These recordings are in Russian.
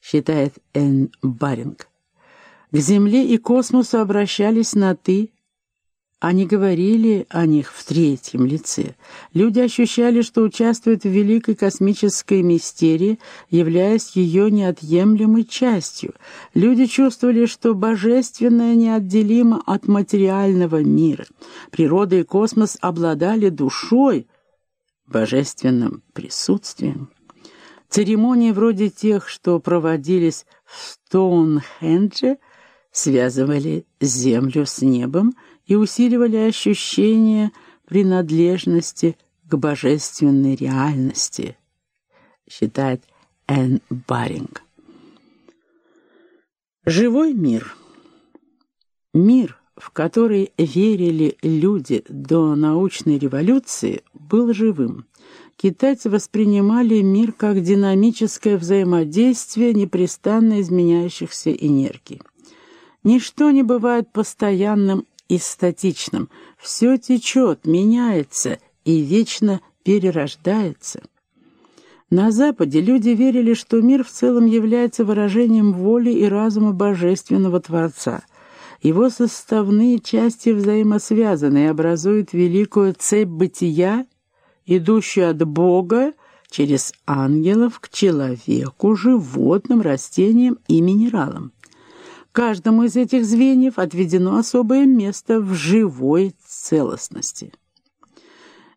считает Н. Баринг. К Земле и космосу обращались на «ты», они говорили о них в третьем лице. Люди ощущали, что участвуют в великой космической мистерии, являясь ее неотъемлемой частью. Люди чувствовали, что божественное неотделимо от материального мира. Природа и космос обладали душой, божественным присутствием. Церемонии вроде тех, что проводились в Стоунхендже, связывали Землю с небом, и усиливали ощущение принадлежности к божественной реальности, считает Энн Баринг. Живой мир. Мир, в который верили люди до научной революции, был живым. Китайцы воспринимали мир как динамическое взаимодействие непрестанно изменяющихся энергий. Ничто не бывает постоянным и статичным. Все течет, меняется и вечно перерождается. На Западе люди верили, что мир в целом является выражением воли и разума Божественного Творца. Его составные части взаимосвязаны и образуют великую цепь бытия, идущую от Бога через ангелов к человеку, животным, растениям и минералам. Каждому из этих звеньев отведено особое место в живой целостности.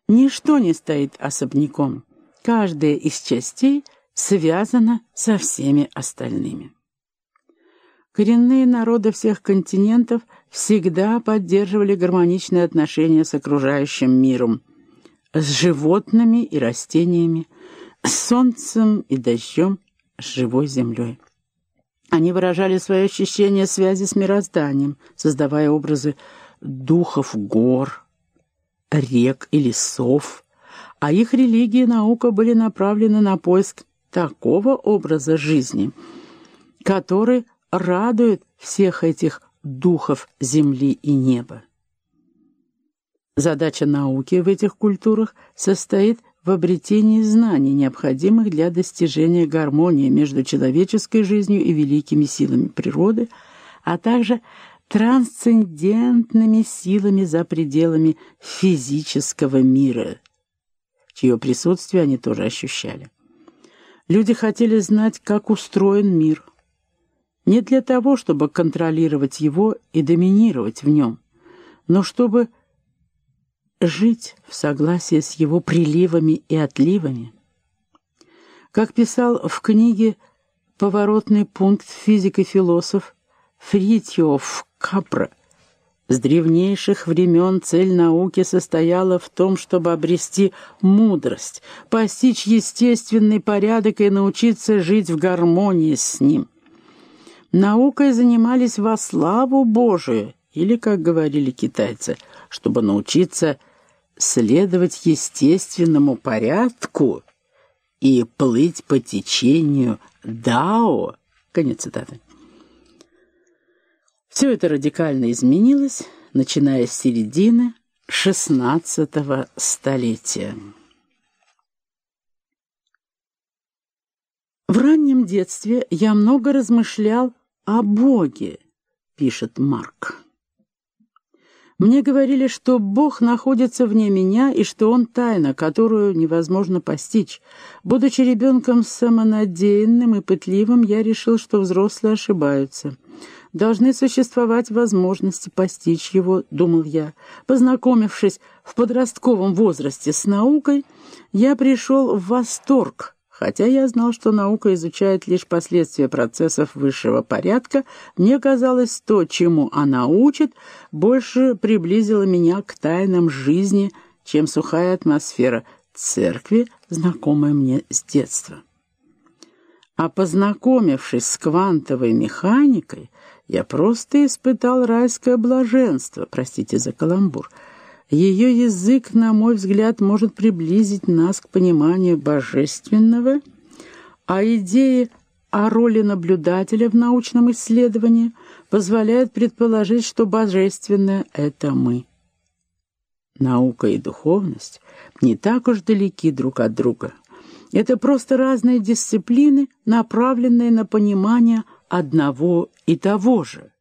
Ничто не стоит особняком. Каждая из частей связана со всеми остальными. Коренные народы всех континентов всегда поддерживали гармоничные отношения с окружающим миром, с животными и растениями, с солнцем и дождем, с живой землей. Они выражали свои ощущения связи с мирозданием, создавая образы духов гор, рек и лесов, а их религия и наука были направлены на поиск такого образа жизни, который радует всех этих духов земли и неба. Задача науки в этих культурах состоит в обретении знаний, необходимых для достижения гармонии между человеческой жизнью и великими силами природы, а также трансцендентными силами за пределами физического мира, чье присутствие они тоже ощущали. Люди хотели знать, как устроен мир. Не для того, чтобы контролировать его и доминировать в нем, но чтобы жить в согласии с его приливами и отливами. Как писал в книге «Поворотный пункт физик и философ» Фритьев Капра, с древнейших времен цель науки состояла в том, чтобы обрести мудрость, постичь естественный порядок и научиться жить в гармонии с ним. Наукой занимались во славу Божию, или, как говорили китайцы, чтобы научиться следовать естественному порядку и плыть по течению Дао. Конец цитаты. Все это радикально изменилось, начиная с середины XVI столетия. В раннем детстве я много размышлял о Боге, пишет Марк. Мне говорили, что Бог находится вне меня и что Он тайна, которую невозможно постичь. Будучи ребенком самонадеянным и пытливым, я решил, что взрослые ошибаются. Должны существовать возможности постичь его, думал я. Познакомившись в подростковом возрасте с наукой, я пришел в восторг Хотя я знал, что наука изучает лишь последствия процессов высшего порядка, мне казалось, то, чему она учит, больше приблизило меня к тайнам жизни, чем сухая атмосфера церкви, знакомая мне с детства. А познакомившись с квантовой механикой, я просто испытал райское блаженство, простите за каламбур — ее язык, на мой взгляд, может приблизить нас к пониманию божественного, а идеи о роли наблюдателя в научном исследовании позволяют предположить, что божественное — это мы. Наука и духовность не так уж далеки друг от друга. Это просто разные дисциплины, направленные на понимание одного и того же.